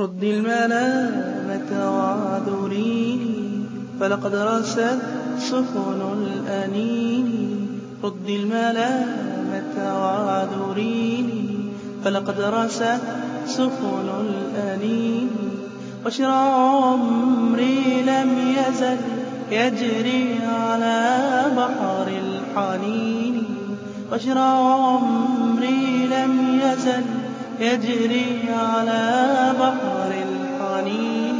رد الملامة وعذريني فلقد رست سفن الأنين. رد الملامة وعذريني فلقد رست سفن الأنين. وشر عمري لم يزل يجري على بحر الحنين. وشر عمري لم يزل يجري على بحر الحنين.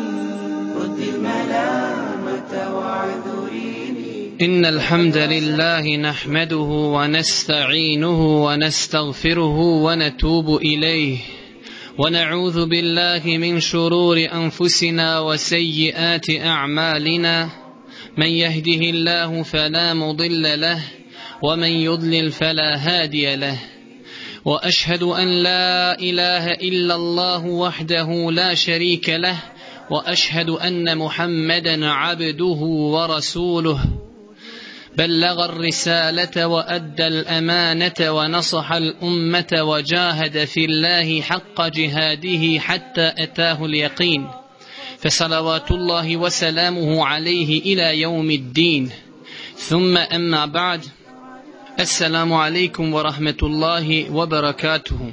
رد الملامة وعذريني إن الحمد لله نحمده ونستعينه ونستغفره ونتوب إليه. ونعوذ بالله من شرور أنفسنا وسيئات أعمالنا. من يهده الله فلا مضل له ومن يضلل فلا هادي له. وأشهد أن لا إله إلا الله وحده لا شريك له وأشهد أن محمدا عبده ورسوله. بلغ الرسالة وأدى الأمانة ونصح الأمة وجاهد في الله حق جهاده حتى أتاه اليقين. فصلوات الله وسلامه عليه إلى يوم الدين. ثم أما بعد Assalamu alaikum wa rahmetullahi wa barakatuhu.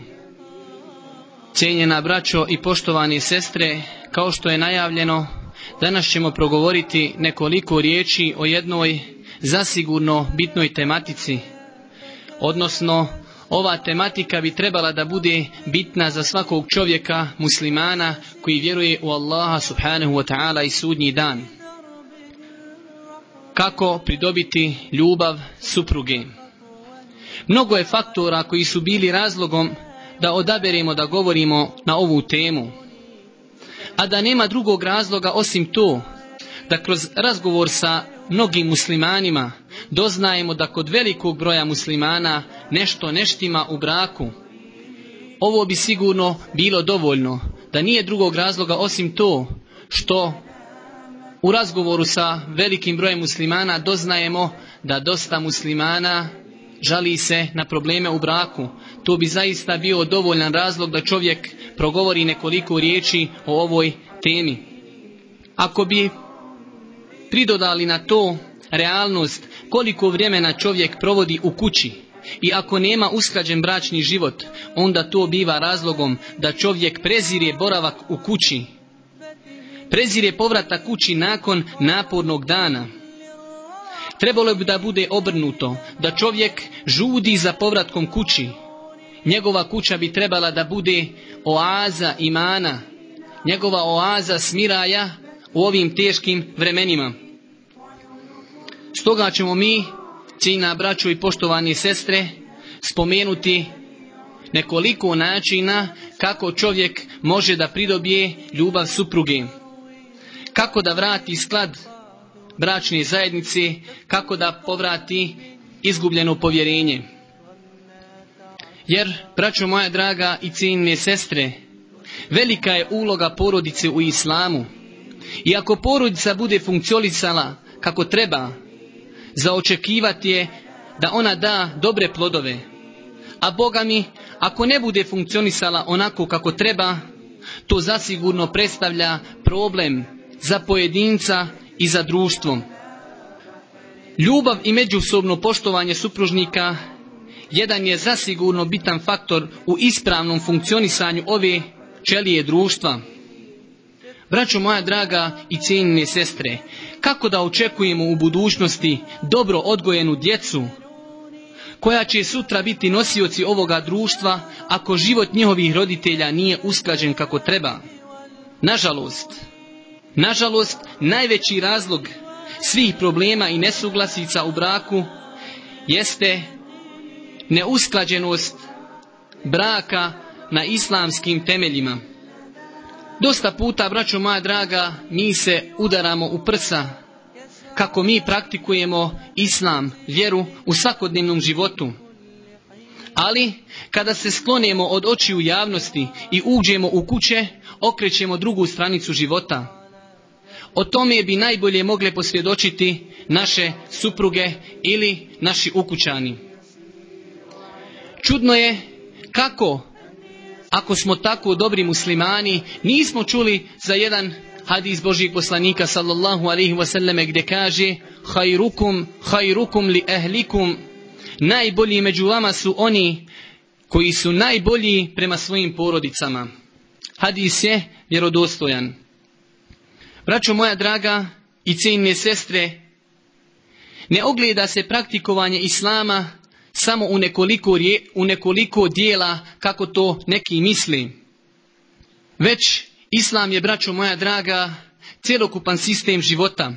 Cijenjena braćo i poštovani sestre, kao što je najavljeno, danas ćemo progovoriti nekoliko riječi o jednoj zasigurno bitnoj tematici. Odnosno, ova tematika bi trebala da bude bitna za svakog čovjeka, muslimana, koji vjeruje u Allaha subhanahu wa ta'ala i sudnji dan. Kako pridobiti ljubav supruge? Mnogo je faktora koji su bili razlogom da odaberemo da govorimo na ovu temu. A da nema drugog razloga osim to da kroz razgovor sa mnogim muslimanima doznajemo da kod velikog broja muslimana nešto neštima u braku. Ovo bi sigurno bilo dovoljno, da nije drugog razloga osim to što u razgovoru sa velikim brojem muslimana doznajemo da dosta muslimana žali se na probleme u braku. To bi zaista bio dovoljan razlog da čovjek progovori nekoliko riječi o ovoj temi. Ako bi pridodali na to realnost koliko vremena čovjek provodi u kući i ako nema usklađen bračni život, onda to biva razlogom da čovjek prezire boravak u kući. Prezire povratak kući nakon napornog dana. Trebalo bi da bude obrnuto, da čovjek žudi za povratkom kući. Njegova kuća bi trebala da bude oaza imana, njegova oaza smiraja u ovim teškim vremenima. Stoga ćemo mi, cijena braćo i poštovani sestre, spomenuti nekoliko načina kako čovjek može da pridobije ljubav supruge. Kako da vrati sklad bračne zajednice, kako da povrati izgubljeno povjerenje. Jer, braćo moja draga i cijenine sestre, velika je uloga porodice u islamu. I ako porodica bude funkcionisala kako treba, za očekivati je da ona da dobre plodove. A Boga mi, ako ne bude funkcionisala onako kako treba, to zasigurno predstavlja problem za pojedinca i za društvo. Ljubav i međusobno poštovanje supružnika jedan je zasigurno bitan faktor u ispravnom funkcionisanju ove čelije društva. Braćo moja draga i cijenine sestre, kako da očekujemo u budućnosti dobro odgojenu djecu, koja će sutra biti nosioci ovoga društva ako život njihovih roditelja nije usklađen kako treba? Nažalost, nažalost, najveći razlog svih problema i nesuglasica u braku jeste neusklađenost braka na islamskim temeljima. Dosta puta, braćo moja draga, mi se udaramo u prsa kako mi praktikujemo islam, vjeru u svakodnevnom životu. Ali, kada se sklonemo od očiju javnosti i uđemo u kuće, okrećemo drugu stranicu života. O tome bi najbolje mogle posvjedočiti naše supruge ili naši ukućani. Čudno je kako ako smo tako dobri muslimani, nismo čuli za jedan hadis Božih poslanika sallallahu alaihi wasallam gdje kaže hajrukum, hajrukum li ehlikum najbolji među vama su oni koji su najbolji prema svojim porodicama. Hadis je vjerodostojan. Braćo moja draga i cijenine sestre, ne ogleda se praktikovanje Islama samo u nekoliko, u nekoliko dijela kako to neki misli. Već Islam je, braćo moja draga, cjelokupan sistem života.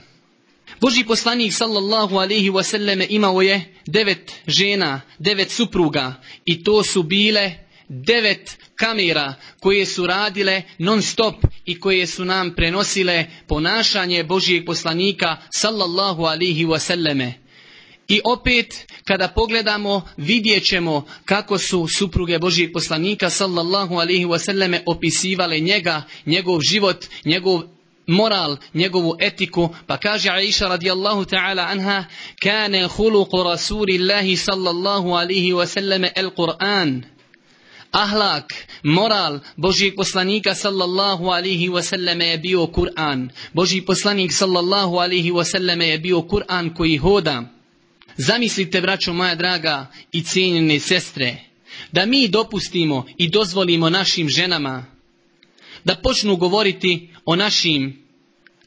Boži poslanik sallallahu alaihi wasallam imao je devet žena, devet supruga i to su bile devet kamera koje su radile non stop i koje su nam prenosile ponašanje Božijeg poslanika sallallahu alaihi wasallame. I opet, kada pogledamo, vidjet ćemo kako su supruge Božijeg poslanika sallallahu alaihi wasallame opisivale njega, njegov život, njegov moral, njegovu etiku, pa kaže Aisha radijallahu ta'ala anha, kane huluku rasulillahi sallallahu alaihi wasallame el Qur'an. Ahlak, moral Božijeg poslanika sallallahu alaihi wasallam je bio Kur'an. Božji poslanik sallallahu alaihi wasallam je bio Kur'an koji hoda. Zamislite, braćo moja draga i cijenjene sestre, da mi dopustimo i dozvolimo našim ženama da počnu govoriti o našim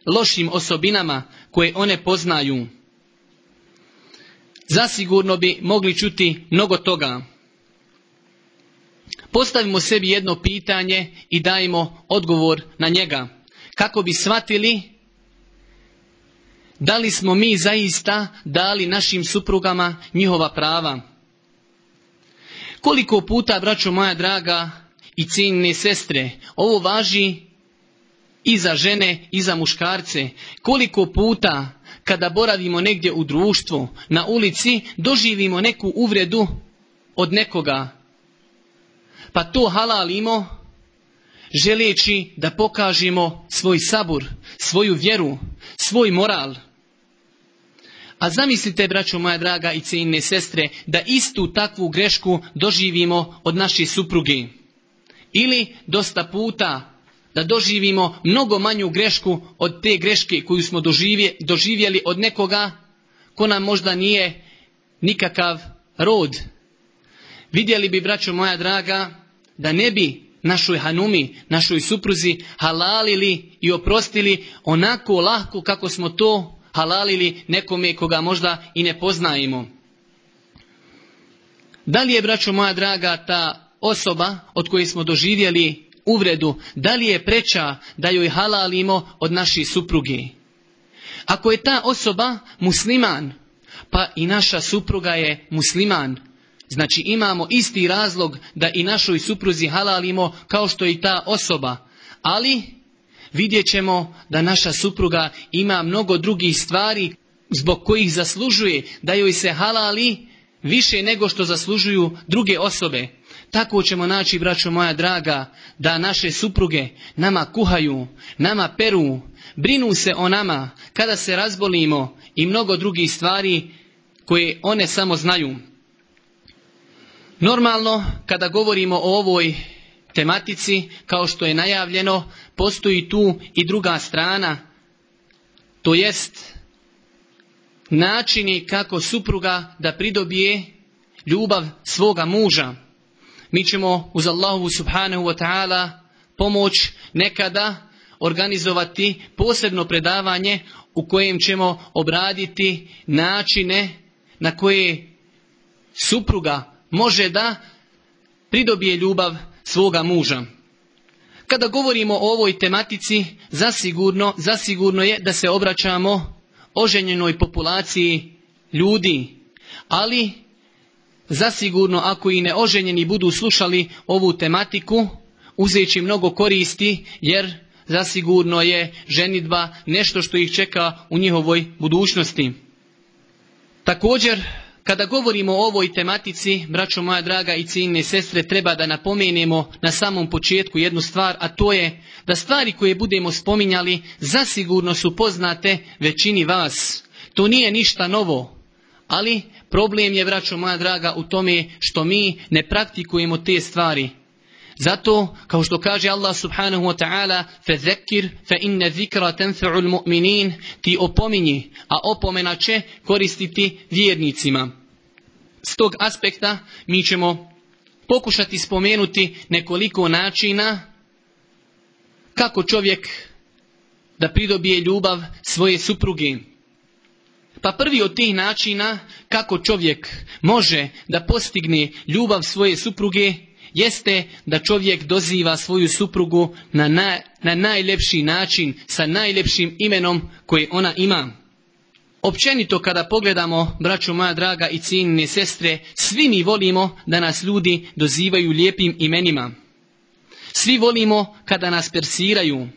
lošim osobinama koje one poznaju. Zasigurno bi mogli čuti mnogo toga. Postavimo sebi jedno pitanje i dajmo odgovor na njega. Kako bi shvatili da li smo mi zaista dali našim suprugama njihova prava? Koliko puta, braćo moja draga i cijenine sestre, ovo važi i za žene i za muškarce. Koliko puta kada boravimo negdje u društvu, na ulici, doživimo neku uvredu od nekoga. Pa to halalimo želeći da pokažemo svoj sabur, svoju vjeru, svoj moral. A zamislite, braćo moja draga i cijenine sestre, da istu takvu grešku doživimo od naše supruge. Ili dosta puta da doživimo mnogo manju grešku od te greške koju smo doživjeli od nekoga ko nam možda nije nikakav rod. Vidjeli bi, braćo moja draga, da ne bi našoj hanumi, našoj supruzi halalili i oprostili onako lahko kako smo to halalili nekome koga možda i ne poznajemo. Da li je, braćo moja draga, ta osoba od koje smo doživjeli uvredu, da li je preča da joj halalimo od naših supruge? Ako je ta osoba musliman, pa i naša supruga je musliman, znači imamo isti razlog da i našoj supruzi halalimo kao što i ta osoba, ali vidjet ćemo da naša supruga ima mnogo drugih stvari zbog kojih zaslužuje da joj se halali više nego što zaslužuju druge osobe. Tako ćemo naći, braćo moja draga, da naše supruge nama kuhaju, nama peru, brinu se o nama kada se razbolimo i mnogo drugih stvari koje one samo znaju. Normalno, kada govorimo o ovoj tematici, kao što je najavljeno, postoji tu i druga strana, to jest načini kako supruga da pridobije ljubav svoga muža. Mi ćemo uz Allahu subhanahu wa ta'ala pomoć nekada organizovati posebno predavanje u kojem ćemo obraditi načine na koje supruga može da pridobije ljubav svoga muža. Kada govorimo o ovoj tematici, zasigurno, zasigurno je da se obraćamo oženjenoj populaciji ljudi, ali zasigurno ako i neoženjeni budu slušali ovu tematiku, uzeći mnogo koristi, jer zasigurno je ženitba nešto što ih čeka u njihovoj budućnosti. Također, kada govorimo o ovoj tematici, braćo moja draga i cijenine sestre, treba da napomenemo na samom početku jednu stvar, a to je da stvari koje budemo spominjali zasigurno su poznate većini vas. To nije ništa novo, ali problem je, braćo moja draga, u tome što mi ne praktikujemo te stvari. Zato, kao što kaže Allah subhanahu wa ta'ala, فَذَكِّرْ فَإِنَّ ذِكْرَ تَنْفَعُ الْمُؤْمِنِينَ Ti opominji, a opomena će koristiti vjernicima. S tog aspekta mi ćemo pokušati spomenuti nekoliko načina kako čovjek da pridobije ljubav svoje supruge. Pa prvi od tih načina kako čovjek može da postigne ljubav svoje supruge jeste da čovjek doziva svoju suprugu na, na najljepši način, sa najljepšim imenom koje ona ima. Općenito kada pogledamo, braćo moja draga i cijenine sestre, svi mi volimo da nas ljudi dozivaju lijepim imenima. Svi volimo kada nas persiraju.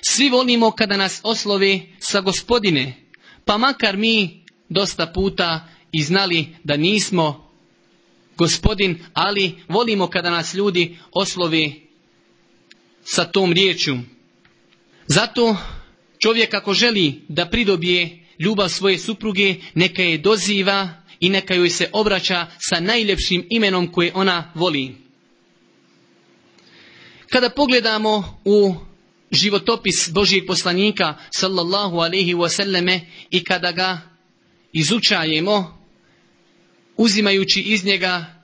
Svi volimo kada nas oslove sa gospodine. Pa makar mi dosta puta i znali da nismo gospodin, ali volimo kada nas ljudi oslovi sa tom riječju. Zato čovjek ako želi da pridobije ljubav svoje supruge, neka je doziva i neka joj se obraća sa najljepšim imenom koje ona voli. Kada pogledamo u životopis Božijeg poslanika sallallahu alaihi wasallame i kada ga izučajemo, uzimajući iz njega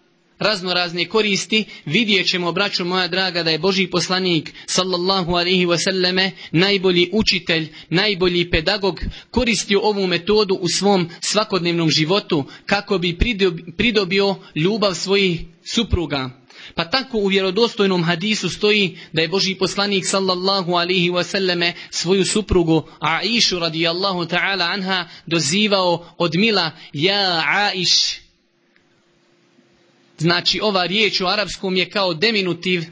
razno razne koristi, vidjet ćemo, braćo moja draga, da je Boži poslanik, sallallahu alaihi wasallame, najbolji učitelj, najbolji pedagog, koristio ovu metodu u svom svakodnevnom životu, kako bi pridobio ljubav svojih supruga. Pa tako u vjerodostojnom hadisu stoji da je Boži poslanik sallallahu alihi wasallame svoju suprugu Aishu radijallahu ta'ala anha dozivao od mila Ja Aish Znači ova riječ u arapskom je kao deminutiv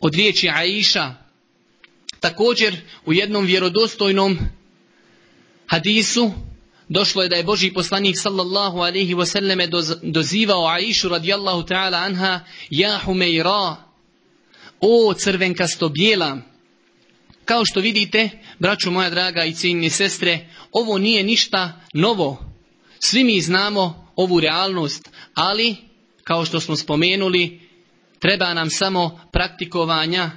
od riječi Aisha. Također u jednom vjerodostojnom hadisu došlo je da je Boži poslanik sallallahu alaihi wasallam dozivao Aishu radijallahu ta'ala anha Ja Humeira O crvenkasto bijela Kao što vidite, braćo moja draga i cijenine sestre, ovo nije ništa novo. Svi mi znamo ovu realnost, ali kao što smo spomenuli, treba nam samo praktikovanja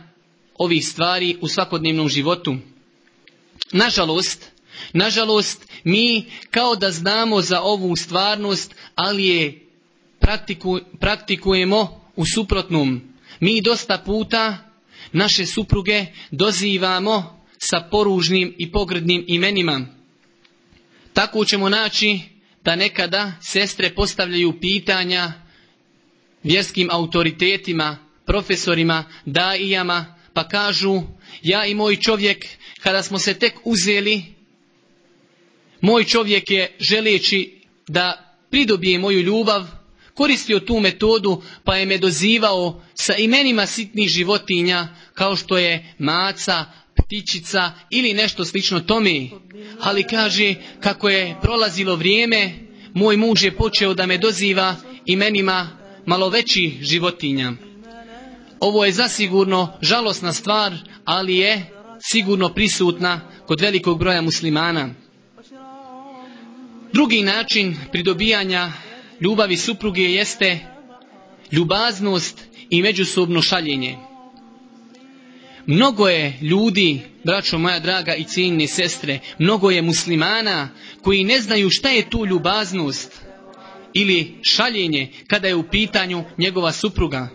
ovih stvari u svakodnevnom životu. Nažalost, nažalost, mi kao da znamo za ovu stvarnost, ali je praktikujemo u suprotnom. Mi dosta puta naše supruge dozivamo sa poružnim i pogrdnim imenima. Tako ćemo naći da nekada sestre postavljaju pitanja vjerskim autoritetima, profesorima, daijama, pa kažu ja i moj čovjek kada smo se tek uzeli, moj čovjek je želeći da pridobije moju ljubav, koristio tu metodu pa je me dozivao sa imenima sitnih životinja kao što je maca, ptičica ili nešto slično tome. Ali kaže kako je prolazilo vrijeme, moj muž je počeo da me doziva imenima malo većih životinja. Ovo je zasigurno žalosna stvar, ali je sigurno prisutna kod velikog broja muslimana. Drugi način pridobijanja ljubavi supruge jeste ljubaznost i međusobno šaljenje. Mnogo je ljudi, braćo moja draga i cijenine sestre, mnogo je muslimana koji ne znaju šta je tu ljubaznost ili šaljenje kada je u pitanju njegova supruga.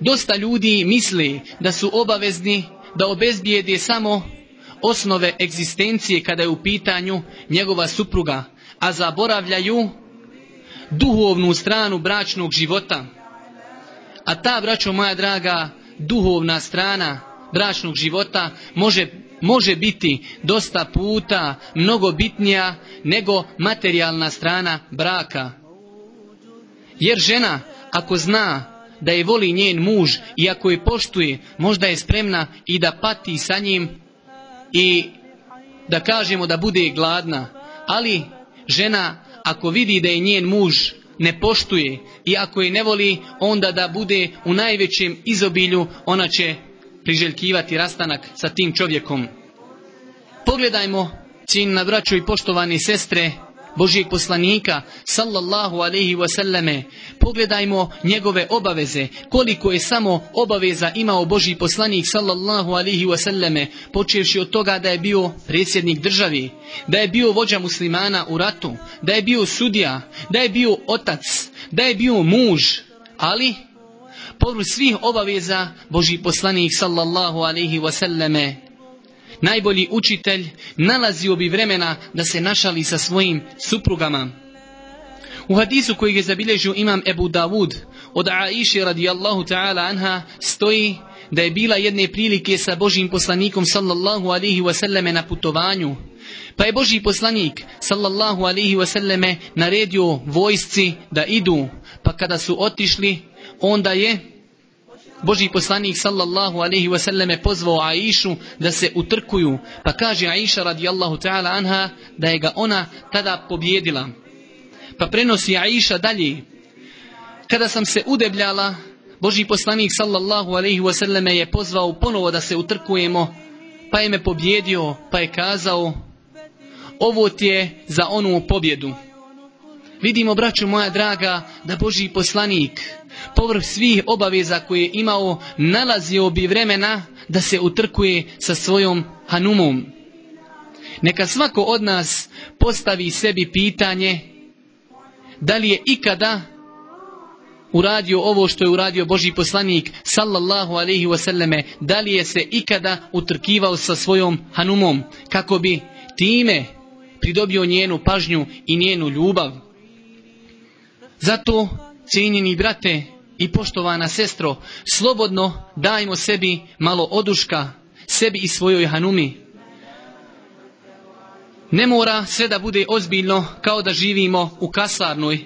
Dosta ljudi misli da su obavezni da obezbijede samo osnove egzistencije kada je u pitanju njegova supruga, a zaboravljaju duhovnu stranu bračnog života. A ta, braćo moja draga, duhovna strana bračnog života može može biti dosta puta mnogo bitnija nego materijalna strana braka. Jer žena ako zna da je voli njen muž i ako je poštuje, možda je spremna i da pati sa njim i da kažemo da bude gladna. Ali žena ako vidi da je njen muž ne poštuje i ako je ne voli, onda da bude u najvećem izobilju, ona će priželjkivati rastanak sa tim čovjekom. Pogledajmo, na braću i poštovani sestre, Božijeg poslanika sallallahu alaihi wasallame pogledajmo njegove obaveze koliko je samo obaveza imao Božji poslanik sallallahu alaihi wasallame počevši od toga da je bio predsjednik državi da je bio vođa muslimana u ratu da je bio sudija da je bio otac da je bio muž ali povrh svih obaveza Božji poslanik sallallahu alaihi wasallame najbolji učitelj nalazio bi vremena da se našali sa svojim suprugama. U hadisu koji je zabilježio imam Ebu Davud od Aiši radijallahu ta'ala anha stoji da je bila jedne prilike sa Božim poslanikom sallallahu alihi wasallame na putovanju. Pa je Božji poslanik sallallahu alihi wasallame naredio vojsci da idu. Pa kada su otišli onda je Boži poslanik sallallahu alaihi je pozvao Aishu da se utrkuju, pa kaže Aisha radijallahu ta'ala anha da je ga ona tada pobjedila. Pa prenosi Aisha dalje. Kada sam se udebljala, Boži poslanik sallallahu alaihi wasallam je pozvao ponovo da se utrkujemo, pa je me pobjedio, pa je kazao, ovo ti je za onu pobjedu. Vidimo, braću moja draga, da Boži poslanik, povrh svih obaveza koje je imao, nalazio bi vremena da se utrkuje sa svojom hanumom. Neka svako od nas postavi sebi pitanje da li je ikada uradio ovo što je uradio Boži poslanik sallallahu alaihi wasallame, da li je se ikada utrkivao sa svojom hanumom kako bi time pridobio njenu pažnju i njenu ljubav. Zato, cijenjeni brate, i poštovana sestro, slobodno dajmo sebi malo oduška, sebi i svojoj hanumi. Ne mora sve da bude ozbiljno kao da živimo u kasarnoj.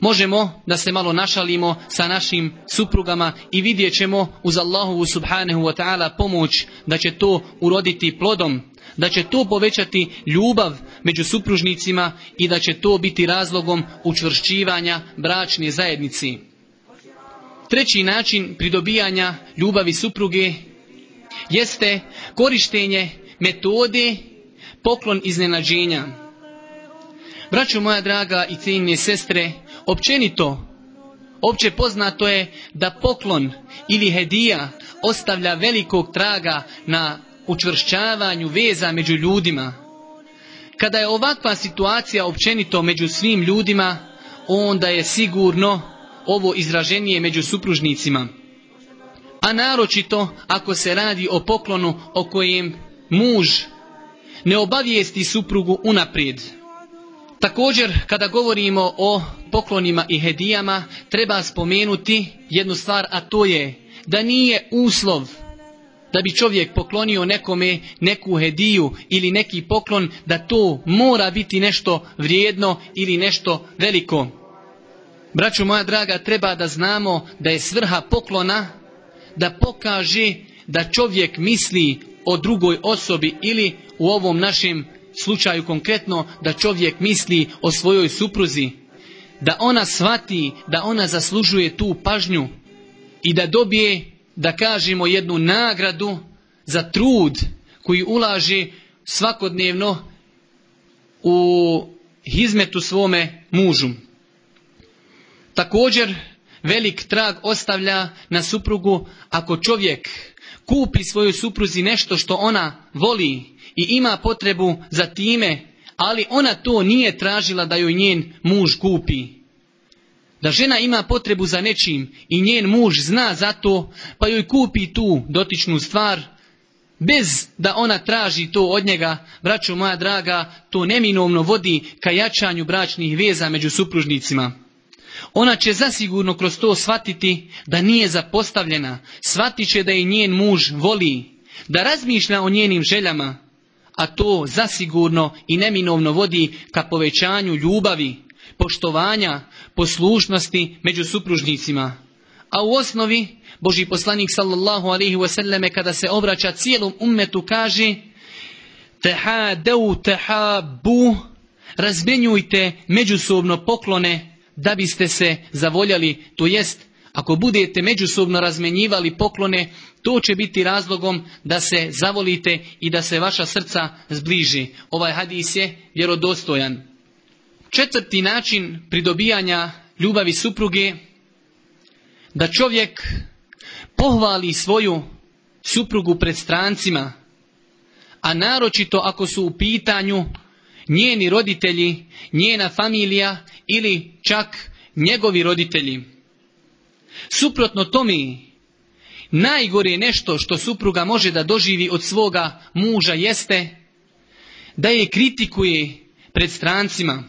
Možemo da se malo našalimo sa našim suprugama i vidjet ćemo uz Allahovu subhanahu wa ta'ala pomoć da će to uroditi plodom, da će to povećati ljubav među supružnicima i da će to biti razlogom učvršćivanja bračne zajednici. Treći način pridobijanja ljubavi supruge jeste korištenje metode poklon iznenađenja. Braćo moja draga i cijenine sestre, općenito, opće poznato je da poklon ili hedija ostavlja velikog traga na učvršćavanju veza među ljudima. Kada je ovakva situacija općenito među svim ljudima, onda je sigurno ovo izraženije među supružnicima. A naročito ako se radi o poklonu o kojem muž ne obavijesti suprugu unaprijed. Također, kada govorimo o poklonima i hedijama, treba spomenuti jednu stvar, a to je da nije uslov da bi čovjek poklonio nekome neku hediju ili neki poklon, da to mora biti nešto vrijedno ili nešto veliko. Braću moja draga, treba da znamo da je svrha poklona da pokaže da čovjek misli o drugoj osobi ili u ovom našem slučaju konkretno da čovjek misli o svojoj supruzi. Da ona shvati da ona zaslužuje tu pažnju i da dobije, da kažemo, jednu nagradu za trud koji ulaže svakodnevno u hizmetu svome mužu. Također, velik trag ostavlja na suprugu ako čovjek kupi svojoj supruzi nešto što ona voli i ima potrebu za time, ali ona to nije tražila da joj njen muž kupi. Da žena ima potrebu za nečim i njen muž zna za to, pa joj kupi tu dotičnu stvar, bez da ona traži to od njega, braćo moja draga, to neminovno vodi ka jačanju bračnih veza među supružnicima. Ona će zasigurno kroz to shvatiti da nije zapostavljena, shvatit će da je njen muž voli, da razmišlja o njenim željama, a to zasigurno i neminovno vodi ka povećanju ljubavi, poštovanja, poslušnosti među supružnicima. A u osnovi, Boži poslanik sallallahu alaihi wasallam kada se obraća cijelom ummetu kaže Tehadeu tehabu razmjenjujte međusobno poklone da biste se zavoljali, to jest ako budete međusobno razmenjivali poklone, to će biti razlogom da se zavolite i da se vaša srca zbliži. Ovaj hadis je vjerodostojan. Četvrti način pridobijanja ljubavi supruge da čovjek pohvali svoju suprugu pred strancima, a naročito ako su u pitanju njeni roditelji, njena familija ili čak njegovi roditelji. Suprotno tome, najgore nešto što supruga može da doživi od svoga muža jeste da je kritikuje pred strancima.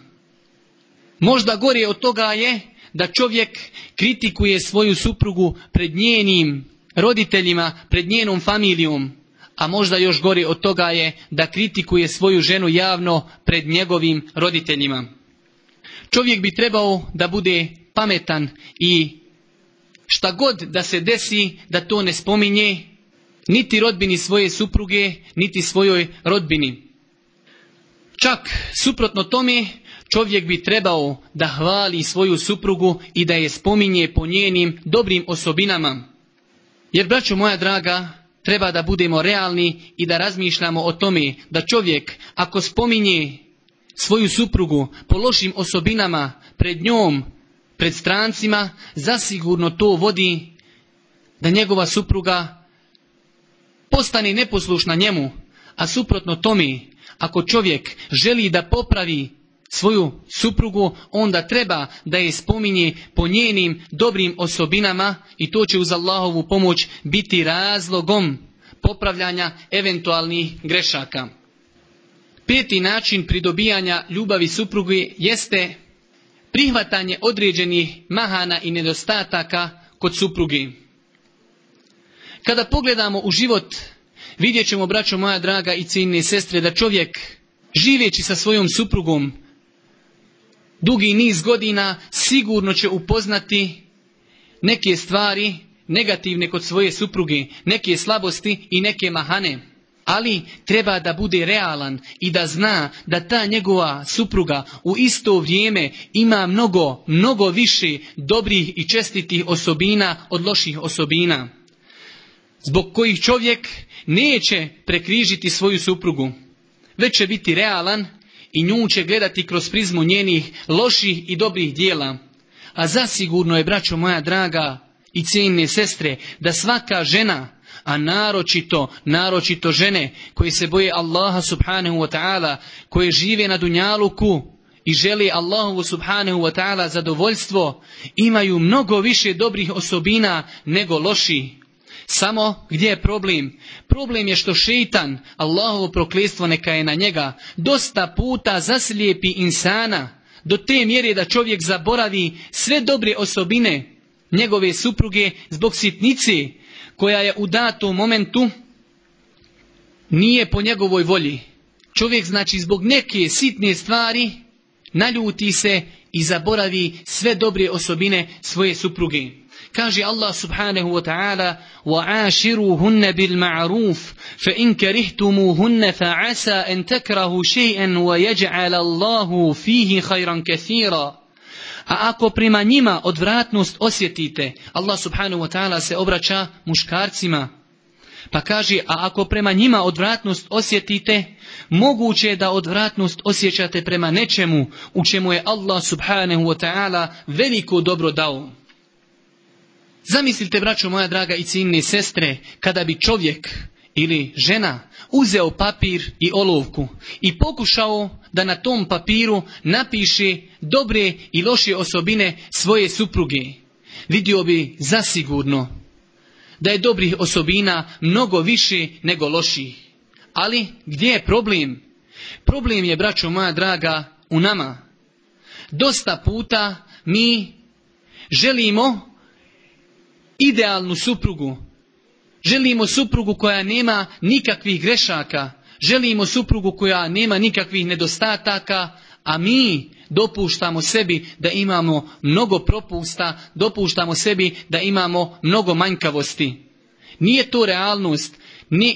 Možda gore od toga je da čovjek kritikuje svoju suprugu pred njenim roditeljima, pred njenom familijom, a možda još gori od toga je da kritikuje svoju ženu javno pred njegovim roditeljima. Čovjek bi trebao da bude pametan i šta god da se desi da to ne spominje niti rodbini svoje supruge, niti svojoj rodbini. Čak suprotno tome čovjek bi trebao da hvali svoju suprugu i da je spominje po njenim dobrim osobinama. Jer, braćo moja draga, treba da budemo realni i da razmišljamo o tome da čovjek ako spominje svoju suprugu po lošim osobinama pred njom, pred strancima, zasigurno to vodi da njegova supruga postane neposlušna njemu, a suprotno tome, ako čovjek želi da popravi svoju suprugu, onda treba da je spominje po njenim dobrim osobinama i to će uz Allahovu pomoć biti razlogom popravljanja eventualnih grešaka. Peti način pridobijanja ljubavi supruge jeste prihvatanje određenih mahana i nedostataka kod supruge. Kada pogledamo u život, vidjet ćemo, braćo moja draga i cijenine sestre, da čovjek, živeći sa svojom suprugom, dugi niz godina sigurno će upoznati neke stvari negativne kod svoje supruge, neke slabosti i neke mahane. Ali treba da bude realan i da zna da ta njegova supruga u isto vrijeme ima mnogo, mnogo više dobrih i čestitih osobina od loših osobina. Zbog kojih čovjek neće prekrižiti svoju suprugu, već će biti realan i nju će gledati kroz prizmu njenih loših i dobrih dijela. A zasigurno je, braćo moja draga i cijenine sestre, da svaka žena, a naročito, naročito žene koji se boje Allaha subhanahu wa ta'ala, koje žive na dunjaluku i želi Allahu subhanahu wa ta'ala zadovoljstvo, imaju mnogo više dobrih osobina nego loših. Samo gdje je problem? Problem je što šeitan, Allahovo prokletstvo neka je na njega, dosta puta zaslijepi insana do te mjere da čovjek zaboravi sve dobre osobine njegove supruge zbog sitnice koja je u datom momentu nije po njegovoj volji. Čovjek znači zbog neke sitne stvari naljuti se i zaboravi sve dobre osobine svoje supruge. Kaže Allah subhanahu wa ta'ala وَعَاشِرُوهُنَّ بِالْمَعْرُوفِ فَإِنْ كَرِهْتُمُوهُنَّ فَعَسَى أَنْ تَكْرَهُ شَيْئًا وَيَجْعَلَ اللَّهُ فِيهِ خَيْرًا كَثِيرًا A ako prema njima odvratnost osjetite, Allah subhanahu wa ta'ala se obraća muškarcima. Pa kaže, a ako prema njima odvratnost osjetite, moguće je da odvratnost osjećate prema nečemu u čemu je Allah subhanahu wa ta'ala veliko dobro dao. Zamislite, braćo moja draga i ciljne sestre, kada bi čovjek ili žena uzeo papir i olovku i pokušao da na tom papiru napiše dobre i loše osobine svoje supruge. Vidio bi zasigurno da je dobrih osobina mnogo više nego loših. Ali gdje je problem? Problem je, braćo moja draga, u nama. Dosta puta mi želimo idealnu suprugu. Želimo suprugu koja nema nikakvih grešaka. Želimo suprugu koja nema nikakvih nedostataka, a mi dopuštamo sebi da imamo mnogo propusta, dopuštamo sebi da imamo mnogo manjkavosti. Nije to realnost.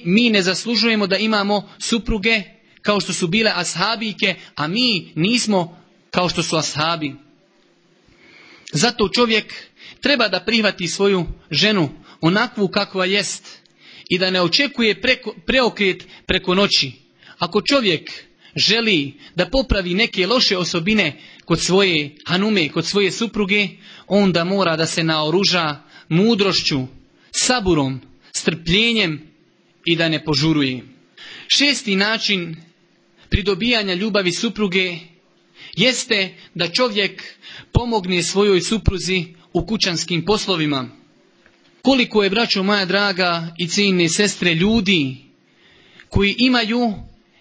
mi ne zaslužujemo da imamo supruge kao što su bile ashabike, a mi nismo kao što su ashabi. Zato čovjek treba da prihvati svoju ženu onakvu kakva jest i da ne očekuje preko, preokret preko noći. Ako čovjek želi da popravi neke loše osobine kod svoje hanume, kod svoje supruge, onda mora da se naoruža mudrošću, saburom, strpljenjem i da ne požuruje. Šesti način pridobijanja ljubavi supruge jeste da čovjek pomogne svojoj supruzi u kućanskim poslovima. Koliko je, braćo moja draga i cijenine sestre, ljudi koji imaju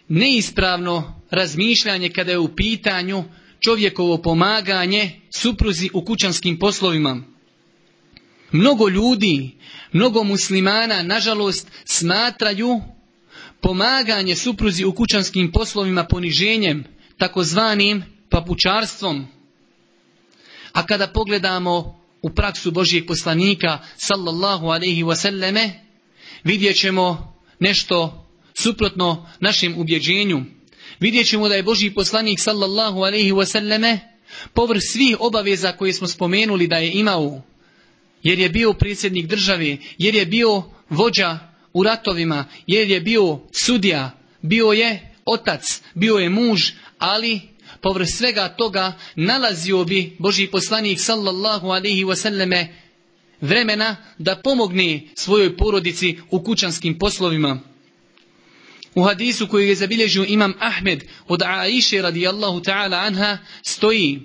neispravno razmišljanje kada je u pitanju čovjekovo pomaganje supruzi u kućanskim poslovima. Mnogo ljudi, mnogo muslimana, nažalost, smatraju pomaganje supruzi u kućanskim poslovima poniženjem, takozvanim papučarstvom. A kada pogledamo u praksu Božijeg poslanika, sallallahu alaihi wasallame, vidjet ćemo nešto suprotno našem ubjeđenju. Vidjet ćemo da je Božji poslanik, sallallahu alaihi wasallame, povrh svih obaveza koje smo spomenuli da je imao, jer je bio predsjednik države, jer je bio vođa u ratovima, jer je bio sudija, bio je otac, bio je muž, ali povrh svega toga nalazio bi Boži poslanik sallallahu alaihi wasallame vremena da pomogne svojoj porodici u kućanskim poslovima. U hadisu koji je zabilježio imam Ahmed od Aisha radijallahu ta'ala anha stoji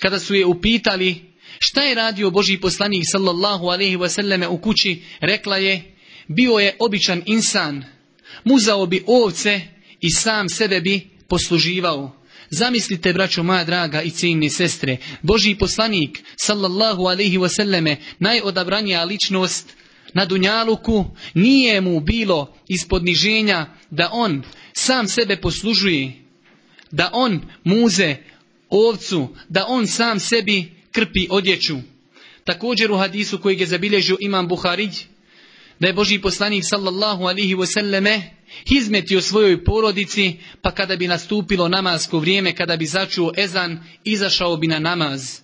kada su je upitali šta je radio Boži poslanik sallallahu alaihi wasallame u kući rekla je bio je običan insan muzao bi ovce i sam sebe bi posluživao Zamislite, braćo moja draga i cijenine sestre, Boži poslanik, sallallahu alaihi wasallame, najodabranija ličnost na Dunjaluku, nije mu bilo ispod niženja da on sam sebe poslužuje, da on muze ovcu, da on sam sebi krpi odjeću. Također u hadisu kojeg je zabilježio imam Buharić, da je Boži poslanik sallallahu alihi wasallame izmetio svojoj porodici, pa kada bi nastupilo namasko vrijeme, kada bi začuo ezan, izašao bi na namaz.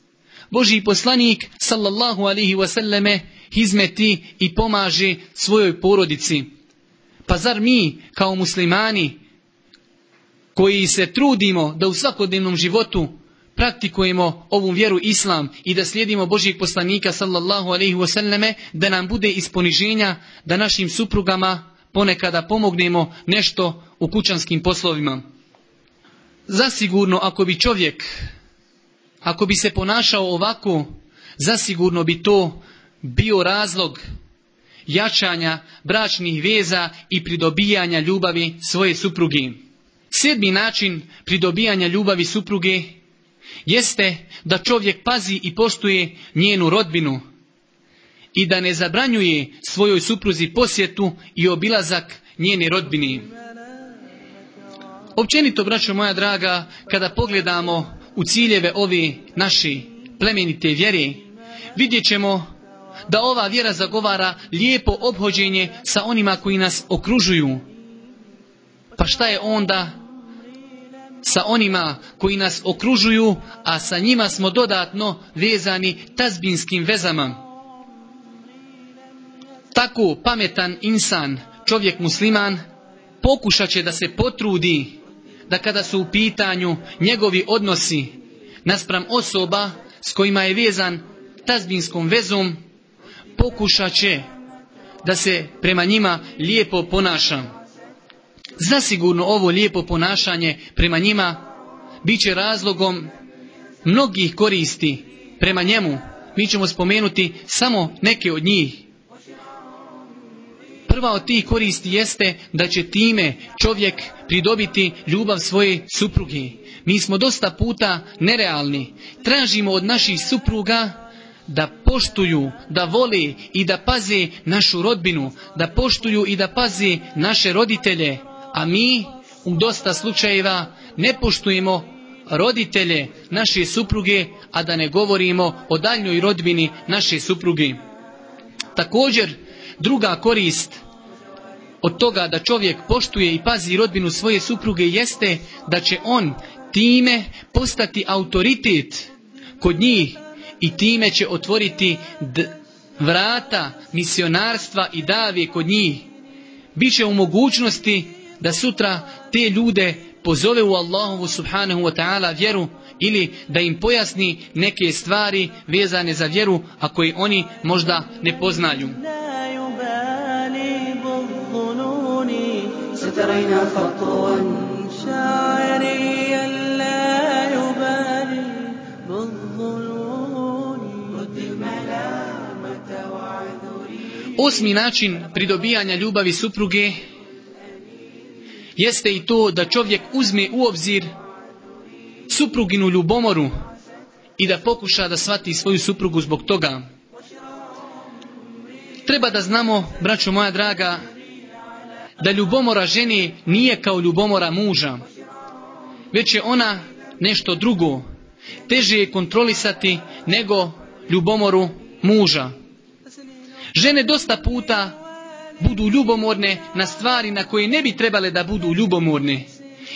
Boži poslanik sallallahu alihi wasallame izmeti i pomaže svojoj porodici. Pa zar mi kao muslimani koji se trudimo da u svakodnevnom životu praktikujemo ovu vjeru islam i da slijedimo Božijeg poslanika sallallahu alaihi wasallame da nam bude isponiženja da našim suprugama ponekada pomognemo nešto u kućanskim poslovima. Zasigurno ako bi čovjek ako bi se ponašao ovako zasigurno bi to bio razlog jačanja bračnih veza i pridobijanja ljubavi svoje supruge. Sedmi način pridobijanja ljubavi supruge jeste da čovjek pazi i poštuje njenu rodbinu i da ne zabranjuje svojoj supruzi posjetu i obilazak njene rodbine. Općenito, braćo moja draga, kada pogledamo u ciljeve ove naše plemenite vjere, vidjet ćemo da ova vjera zagovara lijepo obhođenje sa onima koji nas okružuju. Pa šta je onda sa onima koji nas okružuju, a sa njima smo dodatno vezani tazbinskim vezama. Tako pametan insan, čovjek musliman, pokušat će da se potrudi da kada su u pitanju njegovi odnosi naspram osoba s kojima je vezan tazbinskom vezom, pokušat će da se prema njima lijepo ponaša. Zasigurno ovo lijepo ponašanje prema njima bit će razlogom mnogih koristi prema njemu. Mi ćemo spomenuti samo neke od njih. Prva od tih koristi jeste da će time čovjek pridobiti ljubav svoje supruge. Mi smo dosta puta nerealni. Tražimo od naših supruga da poštuju, da vole i da paze našu rodbinu, da poštuju i da paze naše roditelje, a mi u dosta slučajeva ne poštujemo roditelje naše supruge, a da ne govorimo o daljnjoj rodbini naše supruge. Također, druga korist od toga da čovjek poštuje i pazi rodbinu svoje supruge jeste da će on time postati autoritet kod njih i time će otvoriti vrata misionarstva i davije kod njih. Biće u mogućnosti da sutra te ljude pozove u Allahovu subhanahu wa ta'ala vjeru ili da im pojasni neke stvari vezane za vjeru, a koje oni možda ne poznaju. Osmi način pridobijanja ljubavi supruge jeste i to da čovjek uzme u obzir supruginu ljubomoru i da pokuša da shvati svoju suprugu zbog toga. Treba da znamo, braćo moja draga, da ljubomora ženi nije kao ljubomora muža, već je ona nešto drugo. Teže je kontrolisati nego ljubomoru muža. Žene dosta puta budu ljubomorne na stvari na koje ne bi trebale da budu ljubomorne.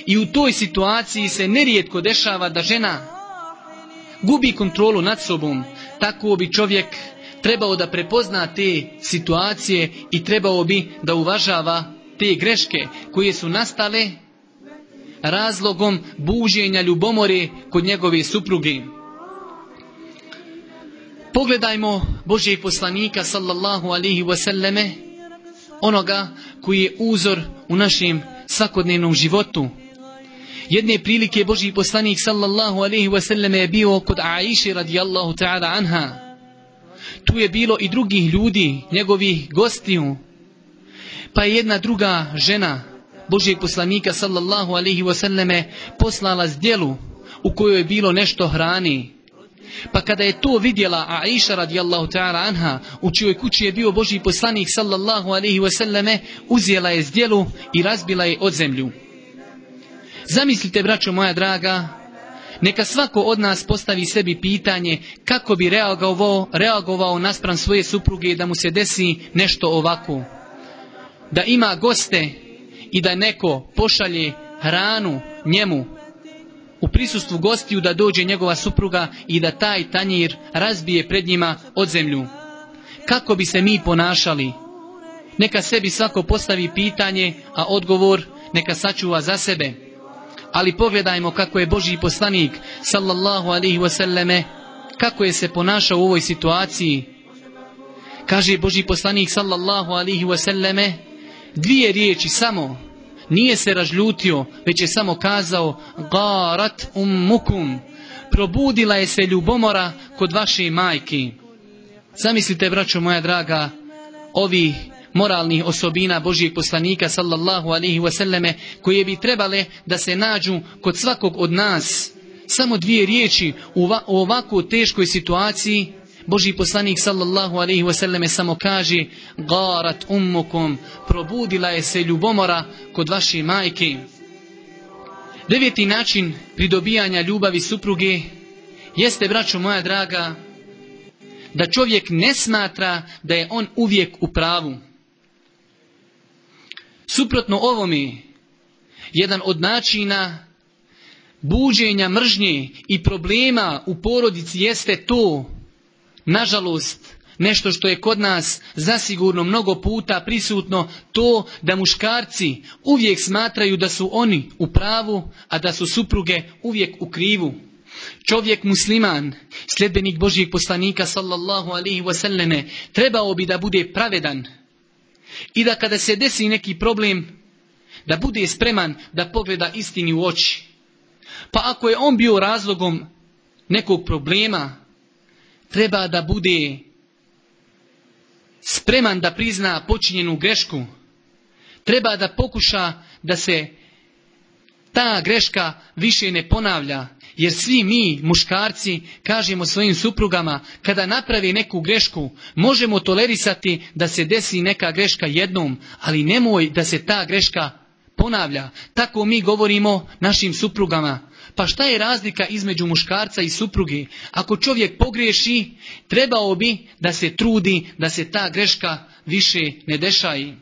I u toj situaciji se nerijetko dešava da žena gubi kontrolu nad sobom. Tako bi čovjek trebao da prepozna te situacije i trebao bi da uvažava te greške koje su nastale razlogom buženja ljubomore kod njegove supruge. Pogledajmo Božijeg poslanika sallallahu alihi wasallame, onoga koji je uzor u našem svakodnevnom životu. Jedne prilike Božji poslanik sallallahu alaihi wasallam je bio kod Aisha radijallahu ta'ala anha. Tu je bilo i drugih ljudi, njegovih gostiju. Pa je jedna druga žena Božijeg poslanika sallallahu alaihi wasallam poslala zdjelu u kojoj je bilo nešto hrani. Pa kada je to vidjela Aisha radijallahu ta'ala anha, u čijoj kući je bio Božji poslanik sallallahu alaihi wasallame, uzijela je zdjelu i razbila je od zemlju. Zamislite, braćo moja draga, neka svako od nas postavi sebi pitanje kako bi reagovao, reagovao naspram svoje supruge da mu se desi nešto ovako. Da ima goste i da neko pošalje hranu njemu u prisustvu gostiju da dođe njegova supruga i da taj tanjir razbije pred njima od zemlju. Kako bi se mi ponašali? Neka sebi svako postavi pitanje, a odgovor neka sačuva za sebe. Ali pogledajmo kako je Božji poslanik, sallallahu alihi wasallame, kako je se ponašao u ovoj situaciji. Kaže Božji poslanik, sallallahu alihi wasallame, dvije riječi samo, nije se ražljutio, već je samo kazao Garat ummukum. Probudila je se ljubomora kod vaše majke. Zamislite, braćo moja draga, ovi moralnih osobina Božijeg poslanika sallallahu alihi wasallame koje bi trebale da se nađu kod svakog od nas. Samo dvije riječi u ovako teškoj situaciji Boži poslanik sallallahu alaihi wasallam samo kaže Garat ummukum, probudila je se ljubomora kod vaše majke. Deveti način pridobijanja ljubavi supruge jeste, braćo moja draga, da čovjek ne smatra da je on uvijek u pravu. Suprotno ovome, jedan od načina buđenja mržnje i problema u porodici jeste to Nažalost, nešto što je kod nas zasigurno mnogo puta prisutno, to da muškarci uvijek smatraju da su oni u pravu, a da su supruge uvijek u krivu. Čovjek musliman, sljedbenik Božijeg poslanika sallallahu alihi wasallame, trebao bi da bude pravedan i da kada se desi neki problem, da bude spreman da pogleda istini u oči. Pa ako je on bio razlogom nekog problema, treba da bude spreman da prizna počinjenu grešku. Treba da pokuša da se ta greška više ne ponavlja. Jer svi mi, muškarci, kažemo svojim suprugama, kada napravi neku grešku, možemo tolerisati da se desi neka greška jednom, ali nemoj da se ta greška ponavlja. Tako mi govorimo našim suprugama. Pa šta je razlika između muškarca i supruge? Ako čovjek pogriješi, trebao bi da se trudi da se ta greška više ne dešaji.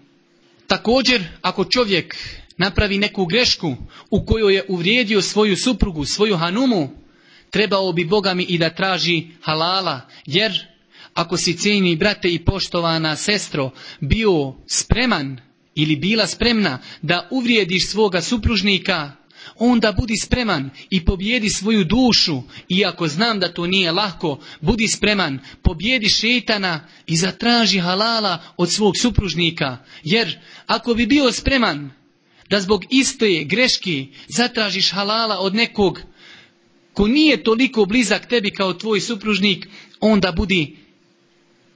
Također, ako čovjek napravi neku grešku u kojoj je uvrijedio svoju suprugu, svoju hanumu, trebao bi Boga mi i da traži halala, jer ako si cijeni brate i poštovana sestro bio spreman ili bila spremna da uvrijediš svoga supružnika, onda budi spreman i pobjedi svoju dušu, iako znam da to nije lako, budi spreman, pobjedi šetana i zatraži halala od svog supružnika, jer ako bi bio spreman da zbog iste greške zatražiš halala od nekog ko nije toliko blizak tebi kao tvoj supružnik, onda budi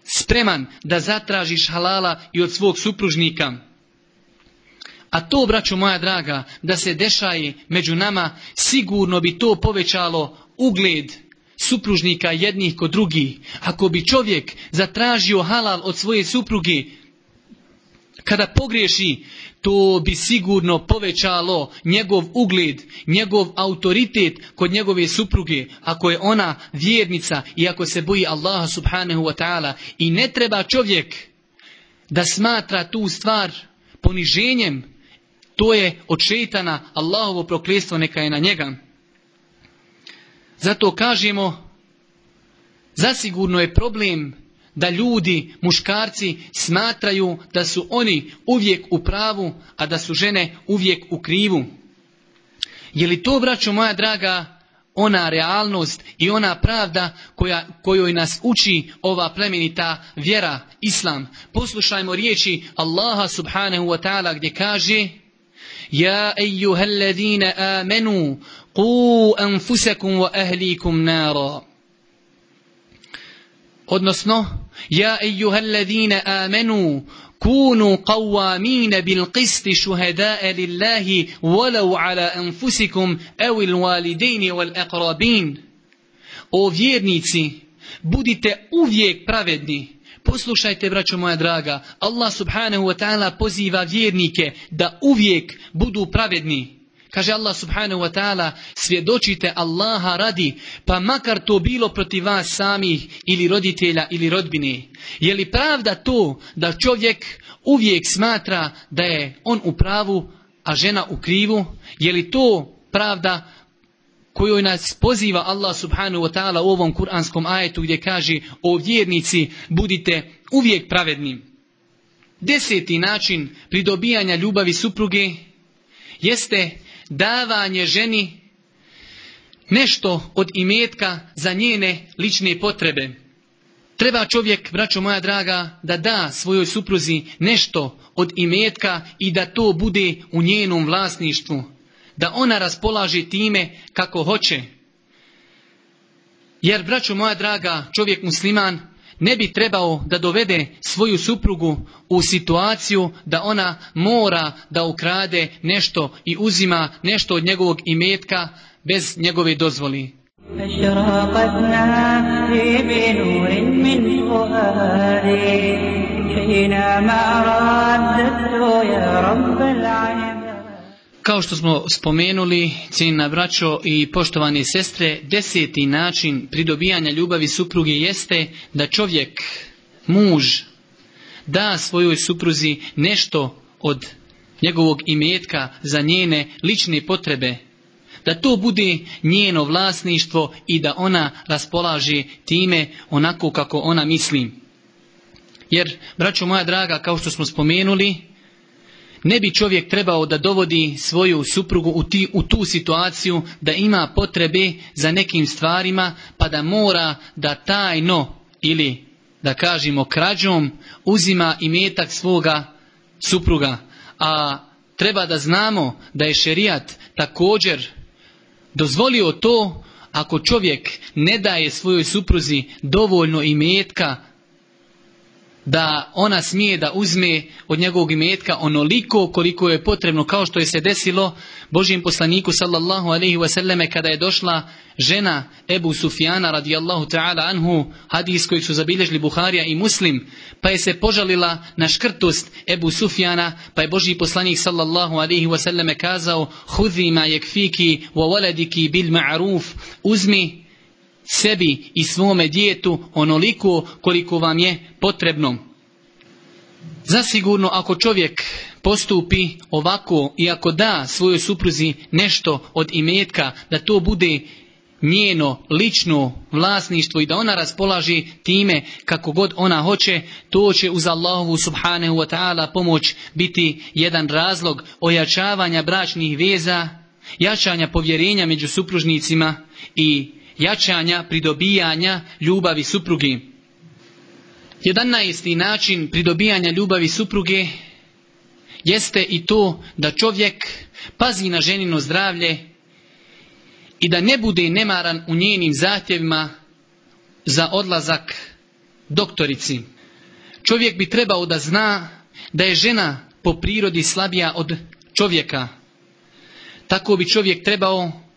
spreman da zatražiš halala i od svog supružnika. A to, braćo moja draga, da se dešaje među nama, sigurno bi to povećalo ugled supružnika jednih kod drugih. Ako bi čovjek zatražio halal od svoje supruge, kada pogriješi, to bi sigurno povećalo njegov ugled, njegov autoritet kod njegove supruge, ako je ona vjernica i ako se boji Allaha subhanahu wa ta'ala. I ne treba čovjek da smatra tu stvar poniženjem, to je od šeitana Allahovo prokljestvo neka je na njega. Zato kažemo, zasigurno je problem da ljudi, muškarci smatraju da su oni uvijek u pravu, a da su žene uvijek u krivu. Je li to, braćo moja draga, ona realnost i ona pravda koja, kojoj nas uči ova plemenita vjera, islam. Poslušajmo riječi Allaha subhanahu wa ta'ala gdje kaže يا أيها الذين آمنوا قوا أنفسكم وأهليكم نارا. odnosno يا أيها الذين آمنوا كونوا قوامين بالقسط شهداء لله ولو على أنفسكم أو الوالدين والأقربين. O vjernici, budite uvijek pravedni. Poslušajte, braćo moja draga, Allah subhanahu wa ta'ala poziva vjernike da uvijek budu pravedni. Kaže Allah subhanahu wa ta'ala, svjedočite Allaha radi, pa makar to bilo protiv vas samih ili roditelja ili rodbine. Je li pravda to da čovjek uvijek smatra da je on u pravu, a žena u krivu? Je li to pravda kojoj nas poziva Allah subhanahu wa ta'ala u ovom kuranskom ajetu gdje kaže o vjernici budite uvijek pravedni. Deseti način pridobijanja ljubavi supruge jeste davanje ženi nešto od imetka za njene lične potrebe. Treba čovjek, braćo moja draga, da da svojoj supruzi nešto od imetka i da to bude u njenom vlasništvu. Da ona raspolaže time kako hoće. Jer, braćo moja draga, čovjek musliman ne bi trebao da dovede svoju suprugu u situaciju da ona mora da ukrade nešto i uzima nešto od njegovog imetka bez njegove dozvoli. Kao što smo spomenuli, cijenina braćo i poštovane sestre, deseti način pridobijanja ljubavi supruge jeste da čovjek, muž, da svojoj supruzi nešto od njegovog imetka za njene lične potrebe, da to bude njeno vlasništvo i da ona raspolaže time onako kako ona misli. Jer, braćo moja draga, kao što smo spomenuli, ne bi čovjek trebao da dovodi svoju suprugu u, ti, u tu situaciju da ima potrebe za nekim stvarima pa da mora da tajno ili da kažemo krađom uzima i metak svoga supruga. A treba da znamo da je šerijat također dozvolio to ako čovjek ne daje svojoj supruzi dovoljno imetka da ona smije da uzme od njegovog imetka onoliko koliko je potrebno kao što je se desilo Božijem poslaniku sallallahu alaihi wasallame kada je došla žena Ebu Sufjana radijallahu ta'ala anhu hadis kojeg su zabilježili Buharija i Muslim pa je se požalila na škrtost Ebu Sufjana pa je Božji poslanik sallallahu alaihi wasallame kazao hudhi ma yekfiki wa waladiki bil ma'ruf. Uzmi sebi i svome djetu onoliko koliko vam je potrebno. Zasigurno ako čovjek postupi ovako i ako da svojoj supruzi nešto od imetka da to bude njeno lično vlasništvo i da ona raspolaži time kako god ona hoće, to će uz Allahovu subhanahu wa ta'ala pomoć biti jedan razlog ojačavanja bračnih veza jačanja povjerenja među supružnicima i jačanja pridobijanja ljubavi supruge. 11. način pridobijanja ljubavi supruge jeste i to da čovjek pazi na ženino zdravlje i da ne bude nemaran u njenim zahtjevima za odlazak doktorici. Čovjek bi trebao da zna da je žena po prirodi slabija od čovjeka. Tako bi čovjek trebao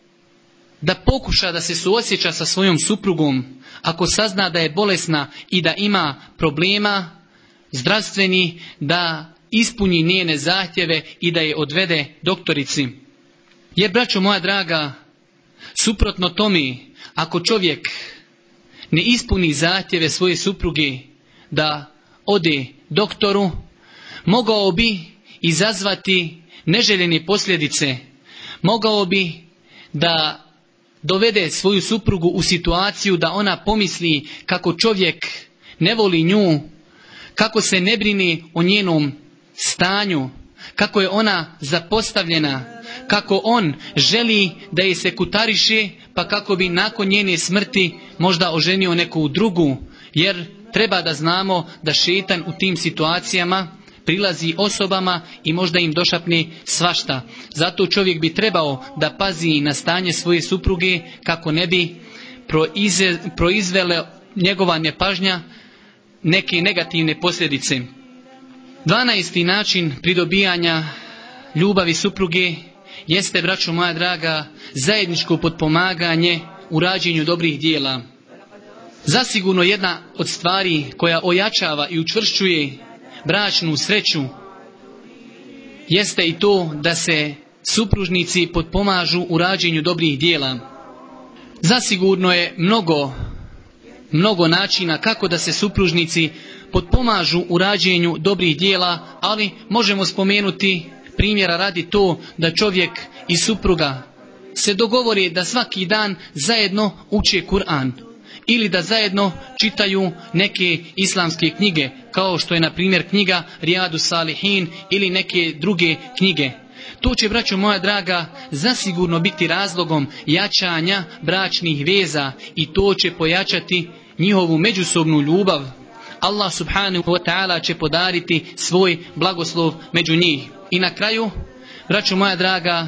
da pokuša da se suosjeća sa svojom suprugom ako sazna da je bolesna i da ima problema zdravstveni, da ispuni njene zahtjeve i da je odvede doktorici. Jer, braćo moja draga, suprotno tome, ako čovjek ne ispuni zahtjeve svoje supruge da ode doktoru, mogao bi izazvati neželjene posljedice, mogao bi da dovede svoju suprugu u situaciju da ona pomisli kako čovjek ne voli nju, kako se ne brini o njenom stanju, kako je ona zapostavljena, kako on želi da je se kutariše, pa kako bi nakon njene smrti možda oženio neku drugu, jer treba da znamo da šetan u tim situacijama prilazi osobama i možda im došapne svašta. Zato čovjek bi trebao da pazi na stanje svoje supruge kako ne bi proizvele njegova nepažnja neke negativne posljedice. Dvanaesti način pridobijanja ljubavi supruge jeste, braćo moja draga, zajedničko potpomaganje u rađenju dobrih dijela. Zasigurno jedna od stvari koja ojačava i učvršćuje bračnu sreću jeste i to da se supružnici potpomažu u rađenju dobrih dijela. Zasigurno je mnogo, mnogo načina kako da se supružnici potpomažu u rađenju dobrih dijela, ali možemo spomenuti primjera radi to da čovjek i supruga se dogovori da svaki dan zajedno uče Kur'an ili da zajedno čitaju neke islamske knjige, kao što je na primjer knjiga Rijadu Salihin ili neke druge knjige. To će, braćo moja draga, zasigurno biti razlogom jačanja bračnih veza i to će pojačati njihovu međusobnu ljubav. Allah subhanahu wa ta'ala će podariti svoj blagoslov među njih. I na kraju, braćo moja draga,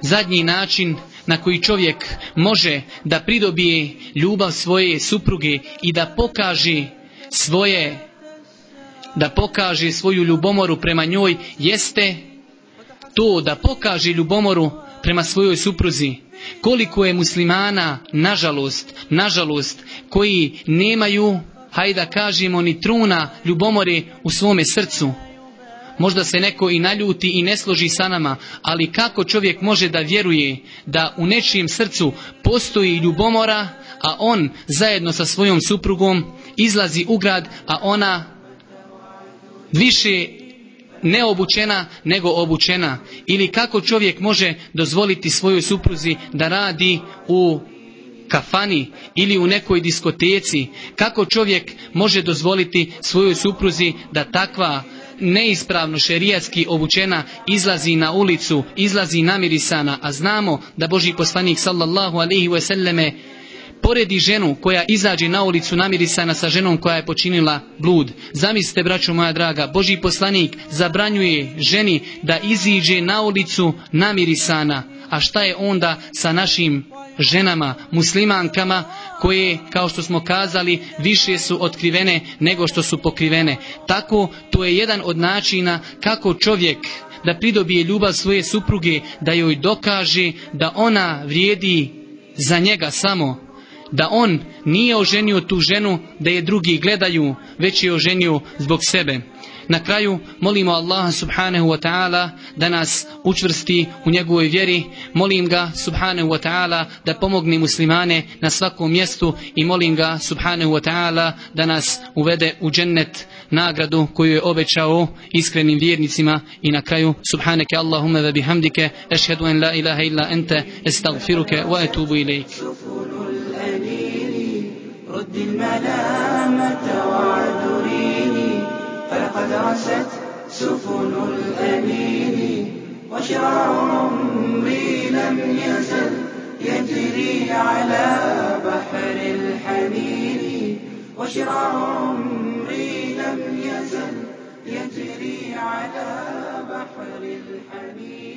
zadnji način na koji čovjek može da pridobije ljubav svoje supruge i da pokaže svoje da pokaže svoju ljubomoru prema njoj jeste to da pokaže ljubomoru prema svojoj supruzi. Koliko je muslimana nažalost nažalost koji nemaju hajde kažemo ni truna ljubomore u svome srcu Možda se neko i naljuti i ne složi sa nama, ali kako čovjek može da vjeruje da u nečijem srcu postoji ljubomora, a on zajedno sa svojom suprugom izlazi u grad, a ona više neobučena nego obučena. Ili kako čovjek može dozvoliti svojoj supruzi da radi u kafani ili u nekoj diskoteci, kako čovjek može dozvoliti svojoj supruzi da takva neispravno šerijatski obučena izlazi na ulicu, izlazi namirisana, a znamo da Boži poslanik sallallahu alaihi wasallame poredi ženu koja izađe na ulicu namirisana sa ženom koja je počinila blud. Zamislite, braćo moja draga, Boži poslanik zabranjuje ženi da iziđe na ulicu namirisana. A šta je onda sa našim ženama, muslimankama koje, kao što smo kazali, više su otkrivene nego što su pokrivene. Tako, to je jedan od načina kako čovjek da pridobije ljubav svoje supruge, da joj dokaže da ona vrijedi za njega samo, da on nije oženio tu ženu da je drugi gledaju, već je oženio zbog sebe. Na kraju molimo Allaha subhanahu wa ta'ala da nas učvrsti u njegovoj vjeri. Molim ga subhanahu wa ta'ala da pomogne muslimane na svakom mjestu i molim ga subhanahu wa ta'ala da nas uvede u džennet nagradu koju je obećao iskrenim vjernicima i na kraju subhaneke Allahumma wa bihamdike ešhedu en la ilaha illa ente estagfiruke wa etubu ilaik رد الملامة وعذريني فلقد رست سفن الأمين وشرار عمري لم يزل يجري على بحر الحنين وشرار عمري لم يزل يجري على بحر الحنين